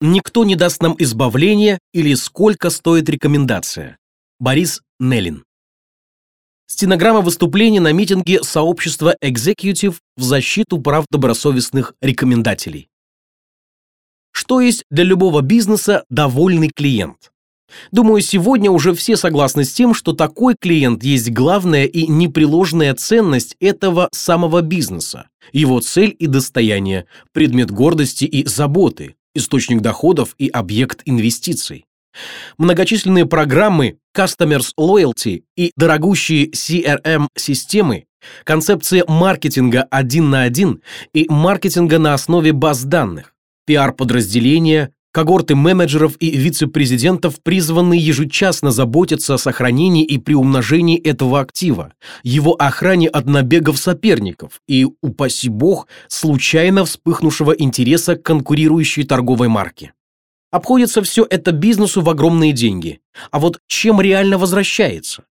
Никто не даст нам избавления или сколько стоит рекомендация. Борис Неллин. Стенограмма выступления на митинге сообщества Executive в защиту прав добросовестных рекомендателей. Что есть для любого бизнеса довольный клиент? Думаю, сегодня уже все согласны с тем, что такой клиент есть главная и непреложная ценность этого самого бизнеса, его цель и достояние, предмет гордости и заботы, источник доходов и объект инвестиций. Многочисленные программы Customers Loyalty и дорогущие CRM-системы, концепция маркетинга один на один и маркетинга на основе баз данных, пиар-подразделения, когорты менеджеров и вице-президентов призваны ежечасно заботиться о сохранении и приумножении этого актива, его охране от набегов соперников и, упаси бог, случайно вспыхнувшего интереса к конкурирующей торговой марке. Обходится все это бизнесу в огромные деньги. А вот чем реально возвращается?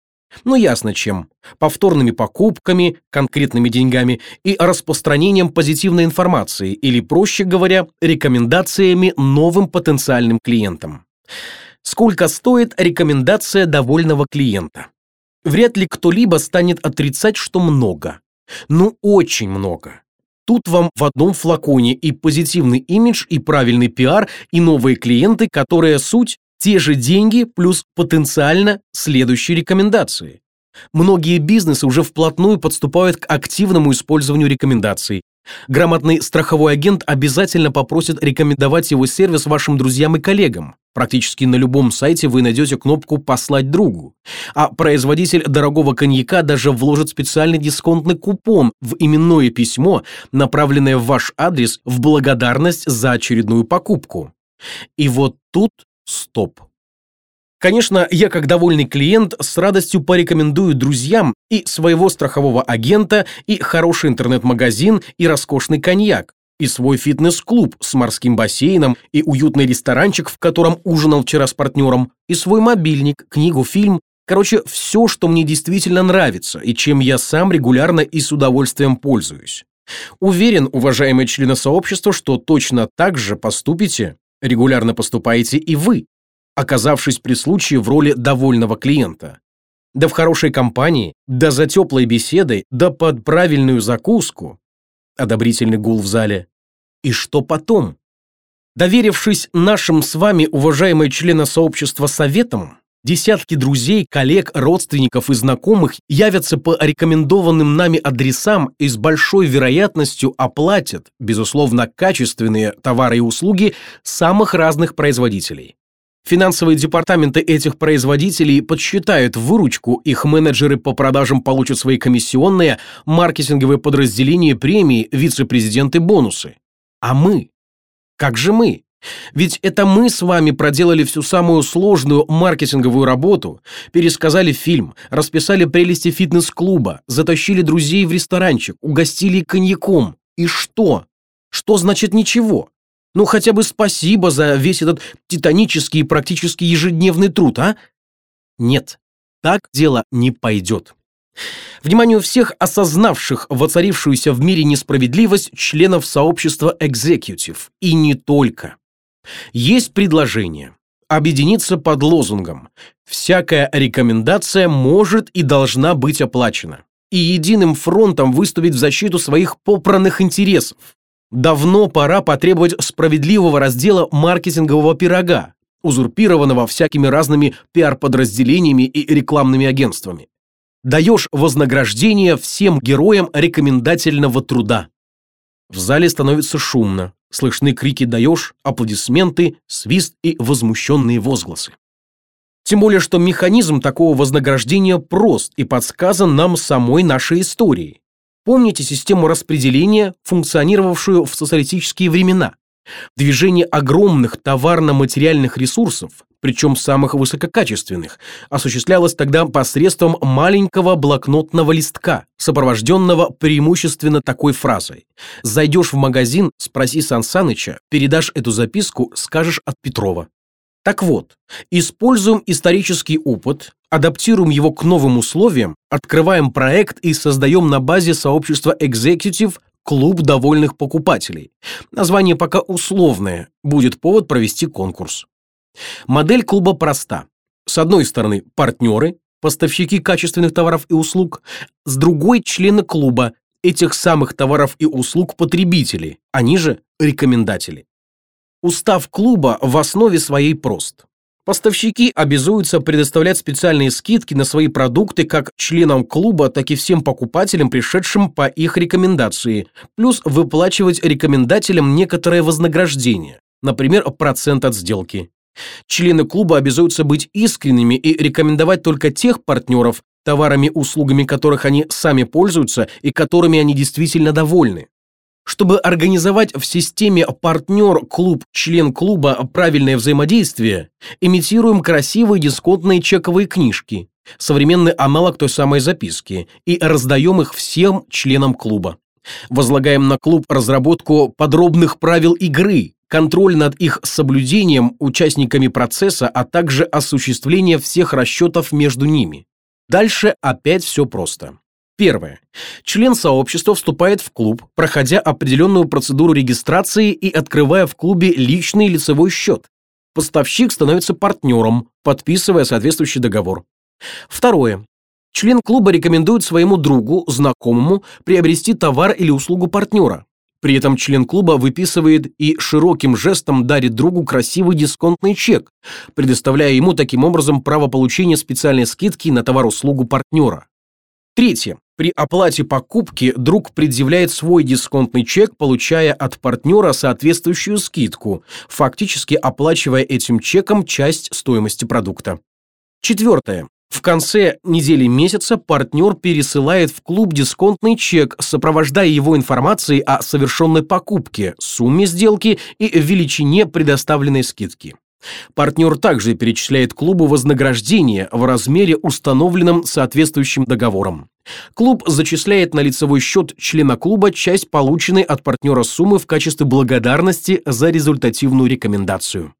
Ну ясно чем. Повторными покупками, конкретными деньгами и распространением позитивной информации, или, проще говоря, рекомендациями новым потенциальным клиентам. Сколько стоит рекомендация довольного клиента? Вряд ли кто-либо станет отрицать, что много. Ну, очень много. Тут вам в одном флаконе и позитивный имидж, и правильный пиар, и новые клиенты, которые суть те же деньги плюс потенциально следующие рекомендации. Многие бизнесы уже вплотную подступают к активному использованию рекомендаций. Грамотный страховой агент обязательно попросит рекомендовать его сервис вашим друзьям и коллегам. Практически на любом сайте вы найдете кнопку «Послать другу». А производитель дорогого коньяка даже вложит специальный дисконтный купон в именное письмо, направленное в ваш адрес в благодарность за очередную покупку. И вот тут стоп. Конечно, я как довольный клиент с радостью порекомендую друзьям и своего страхового агента, и хороший интернет-магазин, и роскошный коньяк, и свой фитнес-клуб с морским бассейном, и уютный ресторанчик, в котором ужинал вчера с партнером, и свой мобильник, книгу, фильм. Короче, все, что мне действительно нравится, и чем я сам регулярно и с удовольствием пользуюсь. Уверен, уважаемые члены сообщества, что точно так же поступите, регулярно поступаете и вы оказавшись при случае в роли довольного клиента. Да в хорошей компании, да за теплой беседой, да под правильную закуску. Одобрительный гул в зале. И что потом? Доверившись нашим с вами, уважаемые члены сообщества, советам, десятки друзей, коллег, родственников и знакомых явятся по рекомендованным нами адресам и с большой вероятностью оплатят, безусловно, качественные товары и услуги самых разных производителей. Финансовые департаменты этих производителей подсчитают выручку, их менеджеры по продажам получат свои комиссионные, маркетинговые подразделения премии, вице-президенты бонусы. А мы? Как же мы? Ведь это мы с вами проделали всю самую сложную маркетинговую работу, пересказали фильм, расписали прелести фитнес-клуба, затащили друзей в ресторанчик, угостили коньяком. И что? Что значит ничего? Ну, хотя бы спасибо за весь этот титанический и практически ежедневный труд, а? Нет, так дело не пойдет. Вниманию всех осознавших воцарившуюся в мире несправедливость членов сообщества Executive. И не только. Есть предложение объединиться под лозунгом «Всякая рекомендация может и должна быть оплачена» и единым фронтом выступить в защиту своих попранных интересов. Давно пора потребовать справедливого раздела маркетингового пирога, узурпированного всякими разными пиар-подразделениями и рекламными агентствами. Даешь вознаграждение всем героям рекомендательного труда. В зале становится шумно. Слышны крики «даешь», аплодисменты, свист и возмущенные возгласы. Тем более, что механизм такого вознаграждения прост и подсказан нам самой нашей историей. Помните систему распределения, функционировавшую в социалистические времена? Движение огромных товарно-материальных ресурсов, причем самых высококачественных, осуществлялось тогда посредством маленького блокнотного листка, сопровожденного преимущественно такой фразой «Зайдешь в магазин, спроси Сан Саныча, передашь эту записку, скажешь от Петрова». Так вот, используем исторический опыт, адаптируем его к новым условиям, открываем проект и создаем на базе сообщества Executive «Клуб довольных покупателей». Название пока условное, будет повод провести конкурс. Модель клуба проста. С одной стороны, партнеры, поставщики качественных товаров и услуг, с другой – члены клуба, этих самых товаров и услуг потребители, они же рекомендатели. Устав клуба в основе своей прост. Поставщики обязуются предоставлять специальные скидки на свои продукты как членам клуба, так и всем покупателям, пришедшим по их рекомендации, плюс выплачивать рекомендателям некоторое вознаграждение, например, процент от сделки. Члены клуба обязуются быть искренними и рекомендовать только тех партнеров, товарами, услугами которых они сами пользуются и которыми они действительно довольны. Чтобы организовать в системе партнер-клуб, член клуба правильное взаимодействие, имитируем красивые дисконтные чековые книжки, современный аналог той самой записки, и раздаем их всем членам клуба. Возлагаем на клуб разработку подробных правил игры, контроль над их соблюдением участниками процесса, а также осуществление всех расчетов между ними. Дальше опять все просто. Первое. Член сообщества вступает в клуб, проходя определенную процедуру регистрации и открывая в клубе личный лицевой счет. Поставщик становится партнером, подписывая соответствующий договор. Второе. Член клуба рекомендует своему другу, знакомому приобрести товар или услугу партнера. При этом член клуба выписывает и широким жестом дарит другу красивый дисконтный чек, предоставляя ему таким образом право получения специальной скидки на товар-услугу партнера. Третье. При оплате покупки друг предъявляет свой дисконтный чек, получая от партнера соответствующую скидку, фактически оплачивая этим чеком часть стоимости продукта. Четвертое. В конце недели месяца партнер пересылает в клуб дисконтный чек, сопровождая его информацией о совершенной покупке, сумме сделки и величине предоставленной скидки. Партнер также перечисляет клубу вознаграждение в размере, установленном соответствующим договором. Клуб зачисляет на лицевой счет члена клуба часть полученной от партнера суммы в качестве благодарности за результативную рекомендацию.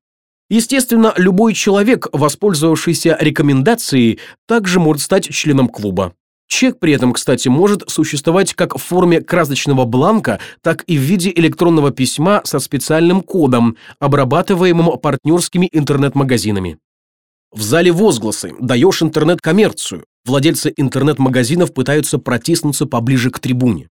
Естественно, любой человек, воспользовавшийся рекомендацией, также может стать членом клуба. Чек при этом, кстати, может существовать как в форме красочного бланка, так и в виде электронного письма со специальным кодом, обрабатываемым партнерскими интернет-магазинами. В зале возгласы «даешь интернет-коммерцию». Владельцы интернет-магазинов пытаются протиснуться поближе к трибуне.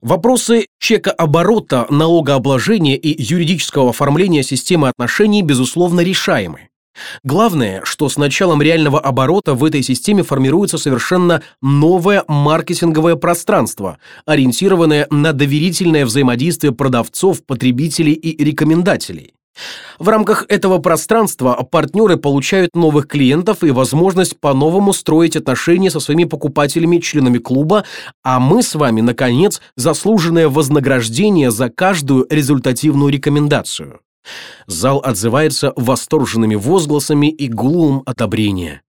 Вопросы чека оборота, налогообложения и юридического оформления системы отношений, безусловно, решаемы. Главное, что с началом реального оборота в этой системе формируется совершенно новое маркетинговое пространство, ориентированное на доверительное взаимодействие продавцов, потребителей и рекомендателей. В рамках этого пространства партнеры получают новых клиентов и возможность по-новому строить отношения со своими покупателями, членами клуба, а мы с вами, наконец, заслуженное вознаграждение за каждую результативную рекомендацию. Зал отзывается восторженными возгласами и гулом одобрения.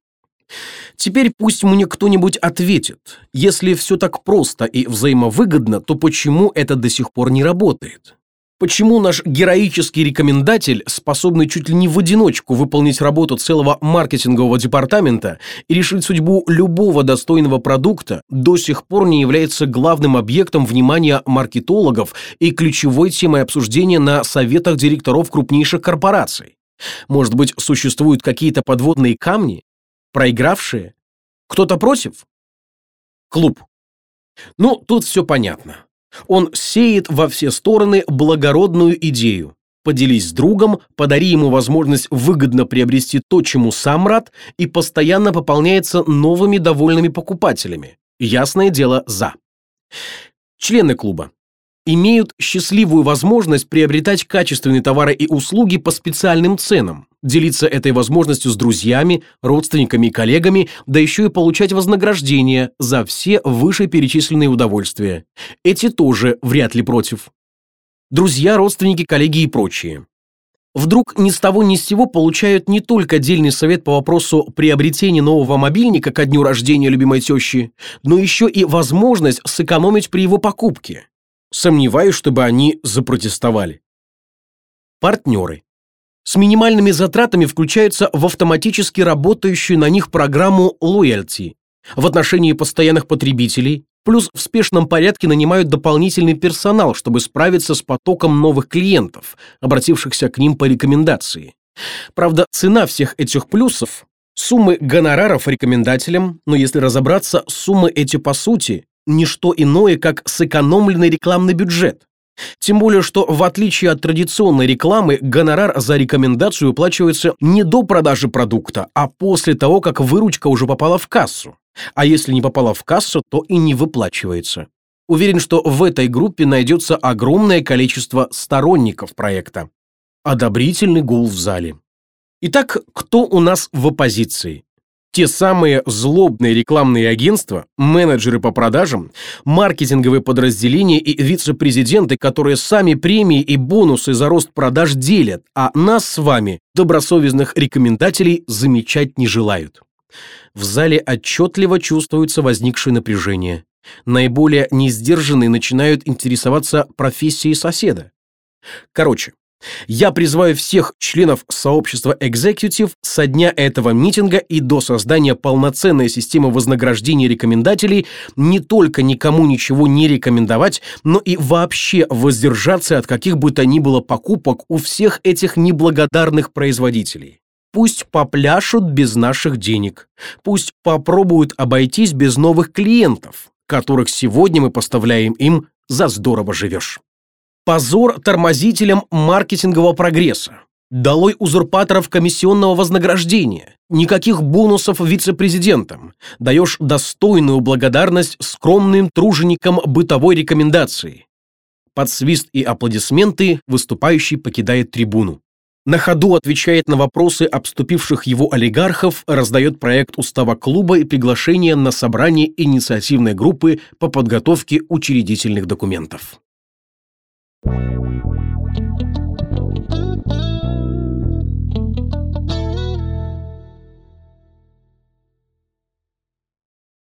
Теперь пусть мне кто-нибудь ответит. Если все так просто и взаимовыгодно, то почему это до сих пор не работает? Почему наш героический рекомендатель, способный чуть ли не в одиночку выполнить работу целого маркетингового департамента и решить судьбу любого достойного продукта, до сих пор не является главным объектом внимания маркетологов и ключевой темой обсуждения на советах директоров крупнейших корпораций? Может быть, существуют какие-то подводные камни? Проигравшие? Кто-то против? Клуб. Ну, тут все понятно. Он сеет во все стороны благородную идею. Поделись с другом, подари ему возможность выгодно приобрести то, чему сам рад, и постоянно пополняется новыми довольными покупателями. Ясное дело, за. Члены клуба имеют счастливую возможность приобретать качественные товары и услуги по специальным ценам, делиться этой возможностью с друзьями, родственниками и коллегами, да еще и получать вознаграждение за все вышеперечисленные удовольствия. Эти тоже вряд ли против. Друзья, родственники, коллеги и прочие. Вдруг ни с того ни с сего получают не только отдельный совет по вопросу приобретения нового мобильника ко дню рождения любимой тещи, но еще и возможность сэкономить при его покупке. Сомневаюсь, чтобы они запротестовали. Партнеры. С минимальными затратами включаются в автоматически работающую на них программу Loyalty. в отношении постоянных потребителей, плюс в спешном порядке нанимают дополнительный персонал, чтобы справиться с потоком новых клиентов, обратившихся к ним по рекомендации. Правда, цена всех этих плюсов – суммы гонораров рекомендателям, но если разобраться, суммы эти по сути – ничто иное, как сэкономленный рекламный бюджет. Тем более, что в отличие от традиционной рекламы, гонорар за рекомендацию уплачивается не до продажи продукта, а после того, как выручка уже попала в кассу. А если не попала в кассу, то и не выплачивается. Уверен, что в этой группе найдется огромное количество сторонников проекта. Одобрительный гул в зале. Итак, кто у нас в оппозиции? Те самые злобные рекламные агентства, менеджеры по продажам, маркетинговые подразделения и вице-президенты, которые сами премии и бонусы за рост продаж делят, а нас с вами, добросовестных рекомендателей, замечать не желают. В зале отчетливо чувствуется возникшее напряжение. Наиболее несдержанные начинают интересоваться профессией соседа. Короче, я призываю всех членов сообщества Executive со дня этого митинга и до создания полноценной системы вознаграждения рекомендателей не только никому ничего не рекомендовать, но и вообще воздержаться от каких бы то ни было покупок у всех этих неблагодарных производителей. Пусть попляшут без наших денег. Пусть попробуют обойтись без новых клиентов, которых сегодня мы поставляем им за здорово живешь. Позор тормозителям маркетингового прогресса. Долой узурпаторов комиссионного вознаграждения. Никаких бонусов вице-президентам. Даешь достойную благодарность скромным труженикам бытовой рекомендации. Под свист и аплодисменты выступающий покидает трибуну. На ходу отвечает на вопросы обступивших его олигархов, раздает проект устава клуба и приглашение на собрание инициативной группы по подготовке учредительных документов. we'll